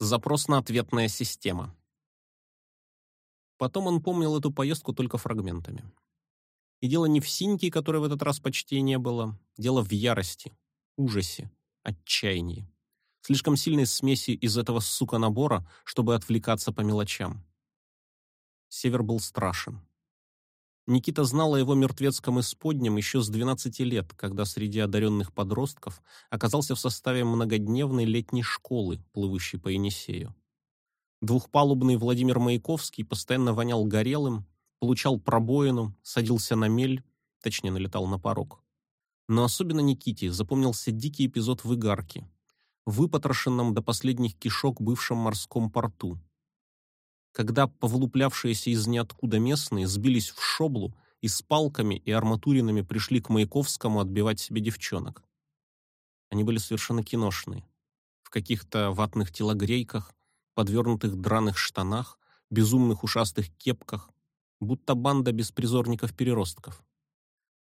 Запрос на ответная система. Потом он помнил эту поездку только фрагментами. И дело не в синьке, которой в этот раз почти не было. Дело в ярости, ужасе, отчаянии. Слишком сильной смеси из этого сука-набора, чтобы отвлекаться по мелочам. Север был страшен. Никита знал о его мертвецком исподнем еще с 12 лет, когда среди одаренных подростков оказался в составе многодневной летней школы, плывущей по Енисею. Двухпалубный Владимир Маяковский постоянно вонял горелым, получал пробоину, садился на мель, точнее, налетал на порог. Но особенно Никите запомнился дикий эпизод в Игарке, выпотрошенном до последних кишок бывшем морском порту, когда повлуплявшиеся из ниоткуда местные сбились в шоблу и с палками и арматуринами пришли к Маяковскому отбивать себе девчонок. Они были совершенно киношные. В каких-то ватных телогрейках, подвернутых драных штанах, безумных ушастых кепках, будто банда беспризорников-переростков.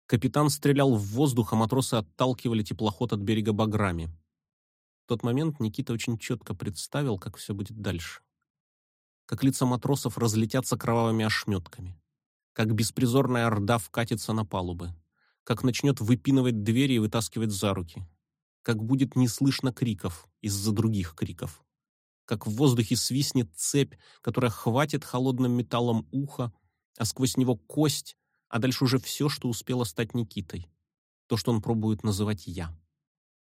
Капитан стрелял в воздух, а матросы отталкивали теплоход от берега баграми. В тот момент Никита очень четко представил, как все будет дальше как лица матросов разлетятся кровавыми ошметками, как беспризорная орда вкатится на палубы, как начнет выпинывать двери и вытаскивать за руки, как будет не слышно криков из-за других криков, как в воздухе свистнет цепь, которая хватит холодным металлом ухо, а сквозь него кость, а дальше уже все, что успело стать Никитой, то, что он пробует называть «я».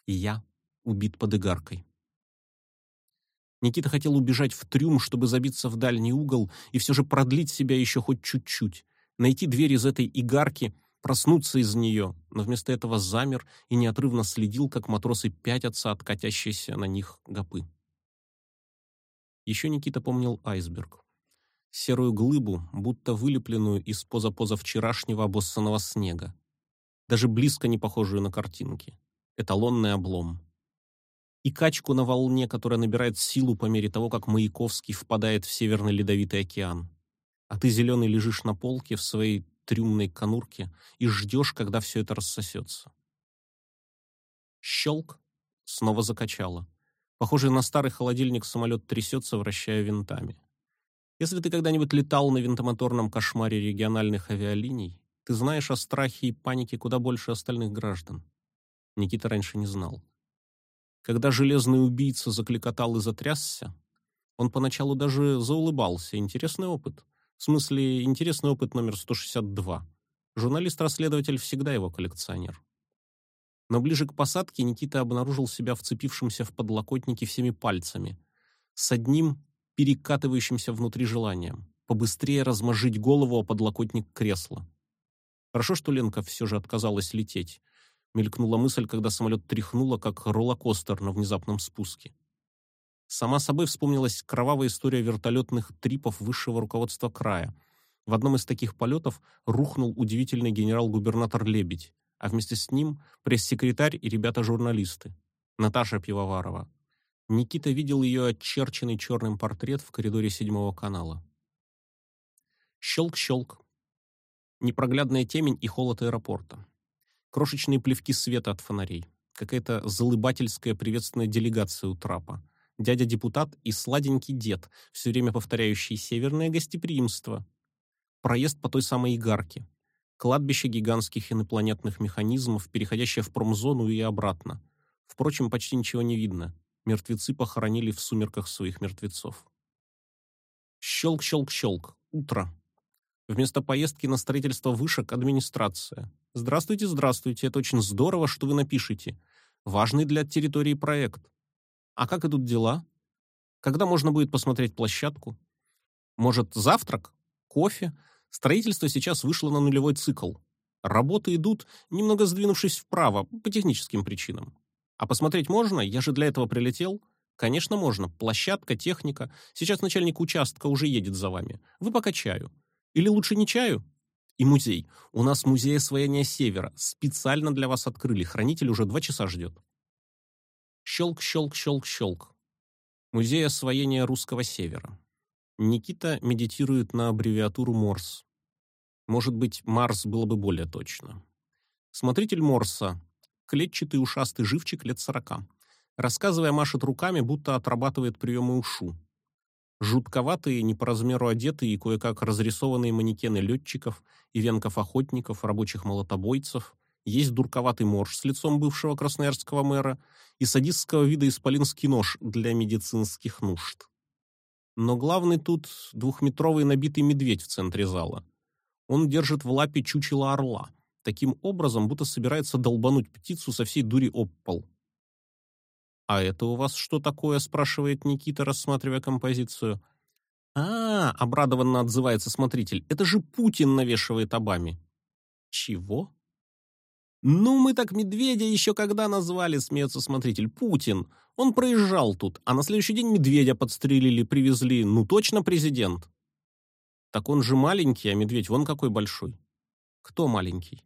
И я убит под игаркой. Никита хотел убежать в трюм, чтобы забиться в дальний угол и все же продлить себя еще хоть чуть-чуть, найти дверь из этой игарки, проснуться из нее, но вместо этого замер и неотрывно следил, как матросы пятятся от катящейся на них гопы. Еще Никита помнил айсберг. Серую глыбу, будто вылепленную из позапозавчерашнего обоссанного снега. Даже близко не похожую на картинки. Эталонный облом и качку на волне, которая набирает силу по мере того, как Маяковский впадает в Северный Ледовитый океан. А ты, зеленый, лежишь на полке в своей трюмной конурке и ждешь, когда все это рассосется. Щелк. Снова закачало. Похоже, на старый холодильник самолет трясется, вращая винтами. Если ты когда-нибудь летал на винтомоторном кошмаре региональных авиалиний, ты знаешь о страхе и панике куда больше остальных граждан. Никита раньше не знал. Когда железный убийца закликотал и затрясся, он поначалу даже заулыбался. Интересный опыт. В смысле, интересный опыт номер 162. Журналист-расследователь всегда его коллекционер. Но ближе к посадке Никита обнаружил себя вцепившимся в подлокотники всеми пальцами, с одним перекатывающимся внутри желанием побыстрее размажить голову о подлокотник кресла. Хорошо, что Ленка все же отказалась лететь мелькнула мысль, когда самолет тряхнуло, как роллокостер на внезапном спуске. Сама собой вспомнилась кровавая история вертолетных трипов высшего руководства края. В одном из таких полетов рухнул удивительный генерал-губернатор Лебедь, а вместе с ним пресс-секретарь и ребята-журналисты. Наташа Пивоварова. Никита видел ее очерченный черным портрет в коридоре седьмого канала. Щелк-щелк. Непроглядная темень и холод аэропорта крошечные плевки света от фонарей, какая-то залыбательская приветственная делегация у трапа, дядя-депутат и сладенький дед, все время повторяющий северное гостеприимство, проезд по той самой Игарке, кладбище гигантских инопланетных механизмов, переходящее в промзону и обратно. Впрочем, почти ничего не видно. Мертвецы похоронили в сумерках своих мертвецов. Щелк-щелк-щелк. Утро. Вместо поездки на строительство вышек – администрация. Здравствуйте, здравствуйте, это очень здорово, что вы напишете. Важный для территории проект. А как идут дела? Когда можно будет посмотреть площадку? Может, завтрак? Кофе? Строительство сейчас вышло на нулевой цикл. Работы идут, немного сдвинувшись вправо, по техническим причинам. А посмотреть можно? Я же для этого прилетел. Конечно, можно. Площадка, техника. Сейчас начальник участка уже едет за вами. Вы пока чаю. Или лучше не чаю? И музей. У нас музей освоения Севера. Специально для вас открыли. Хранитель уже два часа ждет. Щелк, щелк, щелк, щелк. Музей освоения русского Севера. Никита медитирует на аббревиатуру МОРС. Может быть, Марс было бы более точно. Смотритель Морса. Клетчатый ушастый живчик лет сорока. Рассказывая, машет руками, будто отрабатывает приемы ушу. Жутковатые, не по размеру одетые и кое-как разрисованные манекены летчиков, ивенков-охотников, рабочих молотобойцев, есть дурковатый морж с лицом бывшего красноярского мэра и садистского вида исполинский нож для медицинских нужд. Но главный тут двухметровый набитый медведь в центре зала. Он держит в лапе чучело орла, таким образом, будто собирается долбануть птицу со всей дури об пол. «А это у вас что такое?» — спрашивает Никита, рассматривая композицию. «А, — обрадованно отзывается смотритель, — это же Путин навешивает обами». «Чего?» «Ну, мы так медведя еще когда назвали?» — смеется смотритель. «Путин. Он проезжал тут, а на следующий день медведя подстрелили, привезли. Ну, точно президент». «Так он же маленький, а медведь вон какой большой». «Кто маленький?»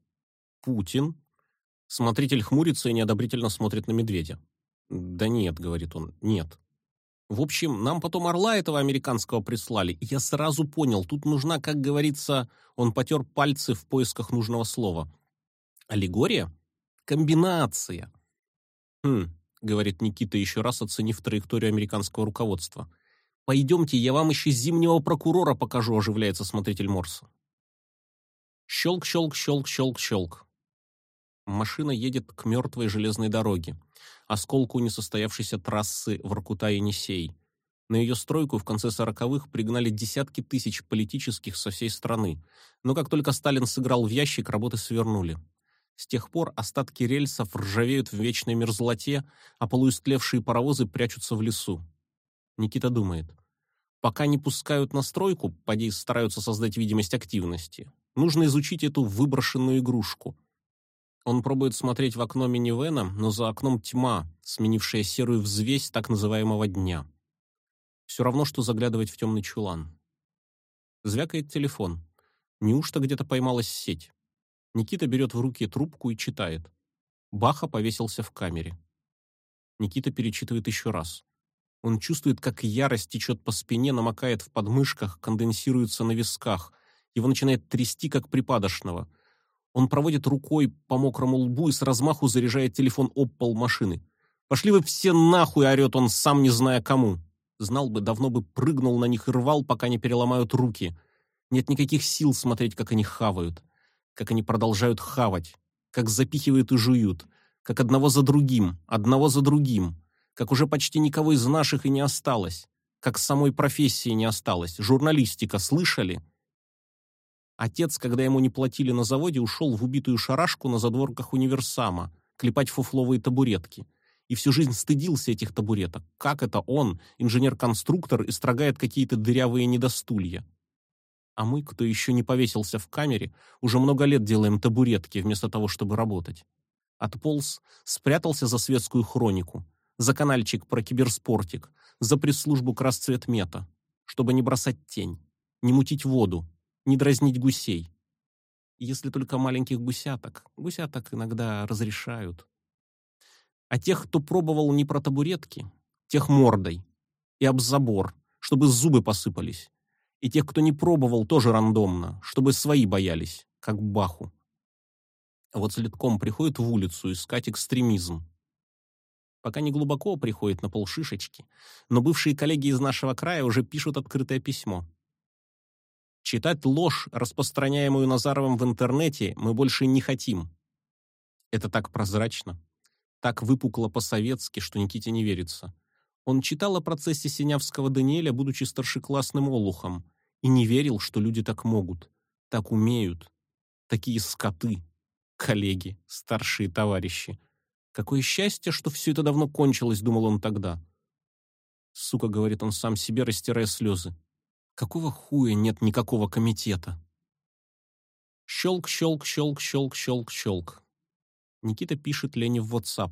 «Путин». Смотритель хмурится и неодобрительно смотрит на медведя. «Да нет», — говорит он, — «нет». В общем, нам потом орла этого американского прислали, и я сразу понял, тут нужна, как говорится, он потер пальцы в поисках нужного слова. Аллегория? Комбинация. Хм, говорит Никита, еще раз оценив траекторию американского руководства. Пойдемте, я вам еще зимнего прокурора покажу, оживляется смотритель Морса. Щелк, щелк, щелк, щелк, щелк. Машина едет к мертвой железной дороге, осколку несостоявшейся трассы Воркута-Енисей. На ее стройку в конце сороковых пригнали десятки тысяч политических со всей страны, но как только Сталин сыграл в ящик, работы свернули. С тех пор остатки рельсов ржавеют в вечной мерзлоте, а полуистлевшие паровозы прячутся в лесу. Никита думает. Пока не пускают на стройку, поди стараются создать видимость активности. Нужно изучить эту выброшенную игрушку. Он пробует смотреть в окно минивэна, но за окном тьма, сменившая серую взвесь так называемого дня. Все равно, что заглядывать в темный чулан. Звякает телефон. Неужто где-то поймалась сеть? Никита берет в руки трубку и читает. Баха повесился в камере. Никита перечитывает еще раз. Он чувствует, как ярость течет по спине, намокает в подмышках, конденсируется на висках. Его начинает трясти, как припадочного. Он проводит рукой по мокрому лбу и с размаху заряжает телефон об пол машины. «Пошли вы все нахуй!» — орет он, сам не зная кому. Знал бы, давно бы прыгнул на них и рвал, пока не переломают руки. Нет никаких сил смотреть, как они хавают как они продолжают хавать, как запихивают и жуют, как одного за другим, одного за другим, как уже почти никого из наших и не осталось, как самой профессии не осталось. Журналистика, слышали? Отец, когда ему не платили на заводе, ушел в убитую шарашку на задворках универсама, клепать фуфловые табуретки. И всю жизнь стыдился этих табуреток. Как это он, инженер-конструктор, истрогает какие-то дырявые недостулья? А мы, кто еще не повесился в камере, уже много лет делаем табуретки вместо того, чтобы работать. Отполз, спрятался за светскую хронику, за канальчик про киберспортик, за пресс-службу к чтобы не бросать тень, не мутить воду, не дразнить гусей. Если только маленьких гусяток, гусяток иногда разрешают. А тех, кто пробовал не про табуретки, тех мордой и об забор, чтобы зубы посыпались, и тех, кто не пробовал, тоже рандомно, чтобы свои боялись, как Баху. А вот следком приходит в улицу искать экстремизм. Пока не глубоко приходит на полшишечки, но бывшие коллеги из нашего края уже пишут открытое письмо. Читать ложь, распространяемую Назаровым в интернете, мы больше не хотим. Это так прозрачно, так выпукло по-советски, что Никите не верится. Он читал о процессе Синявского Даниэля, будучи старшеклассным олухом, и не верил, что люди так могут, так умеют. Такие скоты, коллеги, старшие товарищи. Какое счастье, что все это давно кончилось, думал он тогда. Сука, говорит он сам себе, растирая слезы. Какого хуя нет никакого комитета? Щелк, щелк, щелк, щелк, щелк, щелк. Никита пишет Лене в WhatsApp.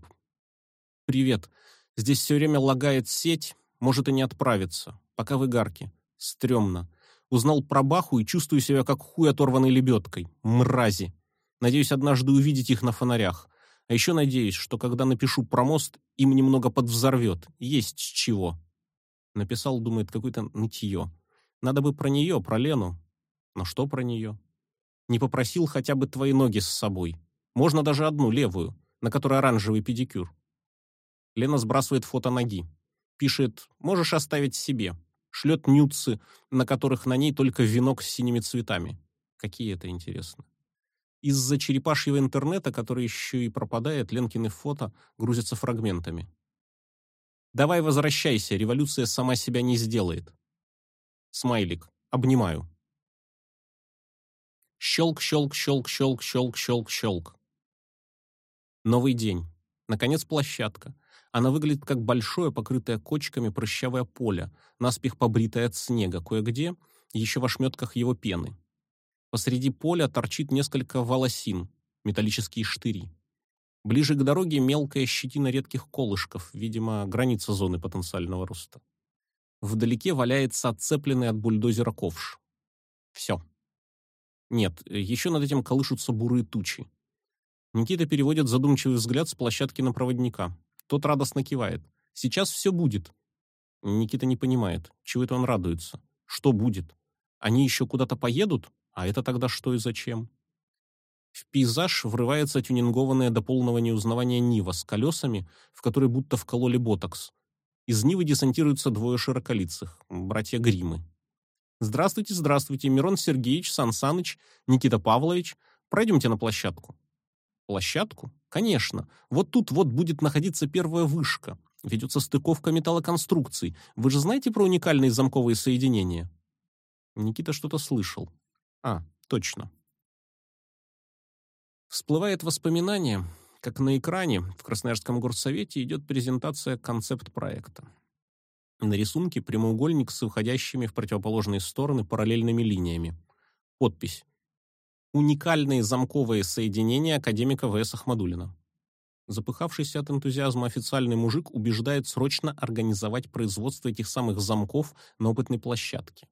«Привет. Здесь все время лагает сеть, может и не отправиться. Пока в игарке. Стремно. Узнал про Баху и чувствую себя как хуй оторванной лебедкой. Мрази. Надеюсь однажды увидеть их на фонарях. А еще надеюсь, что когда напишу про мост, им немного подвзорвет. Есть с чего. Написал, думает, какое-то нытье. Надо бы про нее, про Лену. Но что про нее? Не попросил хотя бы твои ноги с собой. Можно даже одну, левую, на которой оранжевый педикюр. Лена сбрасывает фото ноги. Пишет «Можешь оставить себе». Шлет нюцы, на которых на ней только венок с синими цветами. Какие это интересно. Из-за черепашьего интернета, который еще и пропадает, Ленкины фото грузятся фрагментами. «Давай возвращайся, революция сама себя не сделает». Смайлик. Обнимаю. Щелк, щелк, щелк, щелк, щелк, щелк, щелк. Новый день. Наконец площадка. Она выглядит как большое, покрытое кочками прыщавое поле, наспех побритое от снега, кое-где еще в ошметках его пены. Посреди поля торчит несколько волосин, металлические штыри. Ближе к дороге мелкая щетина редких колышков, видимо, граница зоны потенциального роста. Вдалеке валяется отцепленный от бульдозера ковш. Все. Нет, еще над этим колышутся бурые тучи. Никита переводит задумчивый взгляд с площадки на проводника. Тот радостно кивает. «Сейчас все будет». Никита не понимает, чего это он радуется. Что будет? Они еще куда-то поедут? А это тогда что и зачем? В пейзаж врывается тюнингованная до полного неузнавания Нива с колесами, в которые будто вкололи ботокс. Из Нивы десантируются двое широколицых, братья Гримы. «Здравствуйте, здравствуйте, Мирон Сергеевич, Сан Никита Павлович. Пройдемте на площадку». Площадку? Конечно. Вот тут вот будет находиться первая вышка. Ведется стыковка металлоконструкций. Вы же знаете про уникальные замковые соединения? Никита что-то слышал. А, точно. Всплывает воспоминание, как на экране в Красноярском горсовете идет презентация концепт-проекта. На рисунке прямоугольник с выходящими в противоположные стороны параллельными линиями. Подпись уникальные замковые соединения академика В.С. Ахмадулина. Запыхавшийся от энтузиазма официальный мужик убеждает срочно организовать производство этих самых замков на опытной площадке.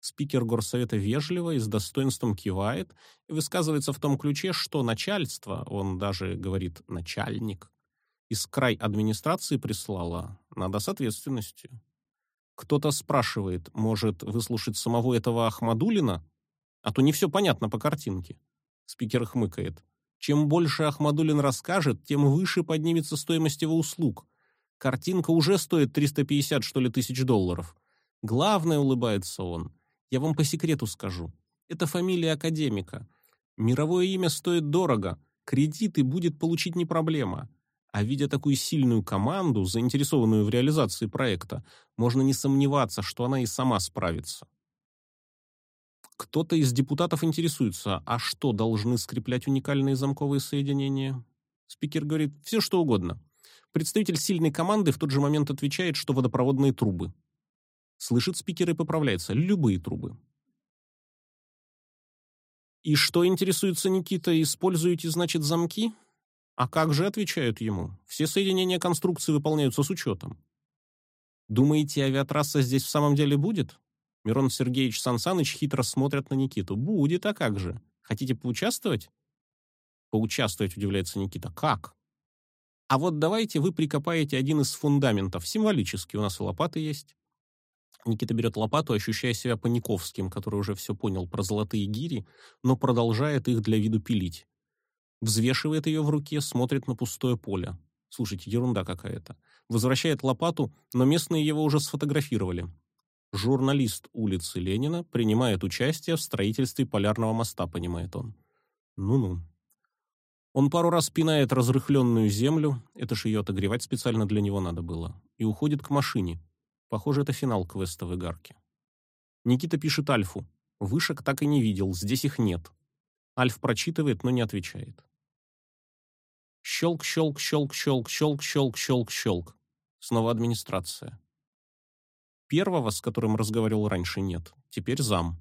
Спикер горсовета вежливо и с достоинством кивает и высказывается в том ключе, что начальство, он даже говорит «начальник», из край администрации прислало, надо с ответственностью. Кто-то спрашивает, может, выслушать самого этого Ахмадулина, а то не все понятно по картинке. Спикер хмыкает. Чем больше Ахмадулин расскажет, тем выше поднимется стоимость его услуг. Картинка уже стоит 350, что ли, тысяч долларов. Главное, улыбается он, я вам по секрету скажу. Это фамилия академика. Мировое имя стоит дорого, кредиты будет получить не проблема. А видя такую сильную команду, заинтересованную в реализации проекта, можно не сомневаться, что она и сама справится. Кто-то из депутатов интересуется, а что должны скреплять уникальные замковые соединения? Спикер говорит, все что угодно. Представитель сильной команды в тот же момент отвечает, что водопроводные трубы. Слышит спикер и поправляется, любые трубы. И что интересуется Никита, используете, значит, замки? А как же, отвечают ему, все соединения конструкции выполняются с учетом. Думаете, авиатрасса здесь в самом деле будет? Мирон Сергеевич Сансаныч хитро смотрят на Никиту. «Будет, а как же? Хотите поучаствовать?» «Поучаствовать», — удивляется Никита. «Как?» «А вот давайте вы прикопаете один из фундаментов. Символически. У нас и лопаты есть». Никита берет лопату, ощущая себя Паниковским, который уже все понял про золотые гири, но продолжает их для виду пилить. Взвешивает ее в руке, смотрит на пустое поле. Слушайте, ерунда какая-то. Возвращает лопату, но местные его уже сфотографировали. Журналист улицы Ленина принимает участие в строительстве полярного моста, понимает он. Ну-ну. Он пару раз пинает разрыхленную землю, это ж ее отогревать специально для него надо было, и уходит к машине. Похоже, это финал квеста в Игарке. Никита пишет Альфу. Вышек так и не видел, здесь их нет. Альф прочитывает, но не отвечает. Щелк, щелк, щелк, щелк, щелк, щелк, щелк, щелк. Снова администрация. Первого, с которым разговаривал раньше, нет. Теперь зам.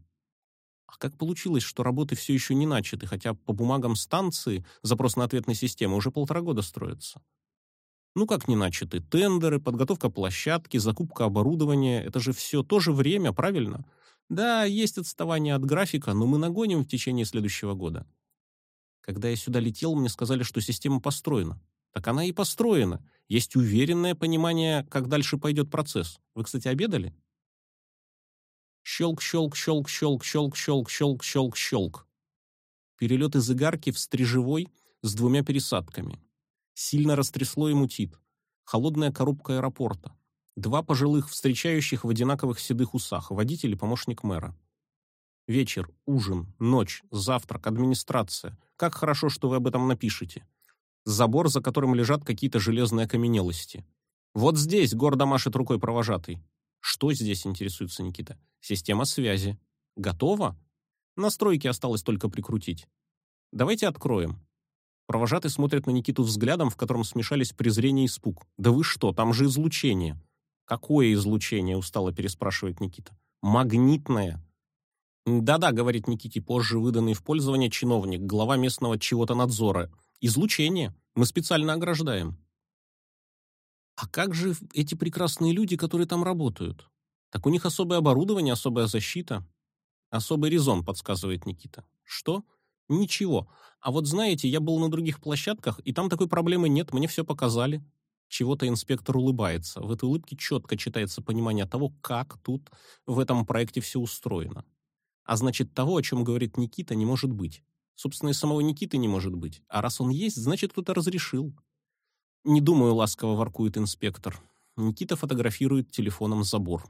А как получилось, что работы все еще не начаты, хотя по бумагам станции запрос на ответной системы уже полтора года строится? Ну как не начаты? Тендеры, подготовка площадки, закупка оборудования — это же все тоже время, правильно? Да, есть отставание от графика, но мы нагоним в течение следующего года. Когда я сюда летел, мне сказали, что система построена. Так она и построена. Есть уверенное понимание, как дальше пойдет процесс. Вы, кстати, обедали? Щелк, щелк, щелк, щелк, щелк, щелк, щелк, щелк, щелк. Перелет из Игарки в Стрижевой с двумя пересадками. Сильно растрясло и мутит. холодная коробка аэропорта, два пожилых встречающих в одинаковых седых усах, водитель и помощник мэра. Вечер, ужин, ночь, завтрак, администрация. Как хорошо, что вы об этом напишете. Забор, за которым лежат какие-то железные окаменелости. Вот здесь гордо машет рукой провожатый. Что здесь, интересуется Никита? Система связи. Готово? Настройки осталось только прикрутить. Давайте откроем. Провожатый смотрит на Никиту взглядом, в котором смешались презрение и испуг. «Да вы что, там же излучение!» «Какое излучение?» — устало переспрашивает Никита. «Магнитное!» «Да-да», — говорит Никите, позже выданный в пользование чиновник, глава местного чего-то надзора. «Излучение. Мы специально ограждаем». «А как же эти прекрасные люди, которые там работают? Так у них особое оборудование, особая защита». «Особый резон», — подсказывает Никита. «Что?» Ничего. А вот знаете, я был на других площадках, и там такой проблемы нет, мне все показали. Чего-то инспектор улыбается. В этой улыбке четко читается понимание того, как тут в этом проекте все устроено. А значит, того, о чем говорит Никита, не может быть. Собственно, и самого Никиты не может быть. А раз он есть, значит, кто-то разрешил. Не думаю, ласково воркует инспектор. Никита фотографирует телефоном забор.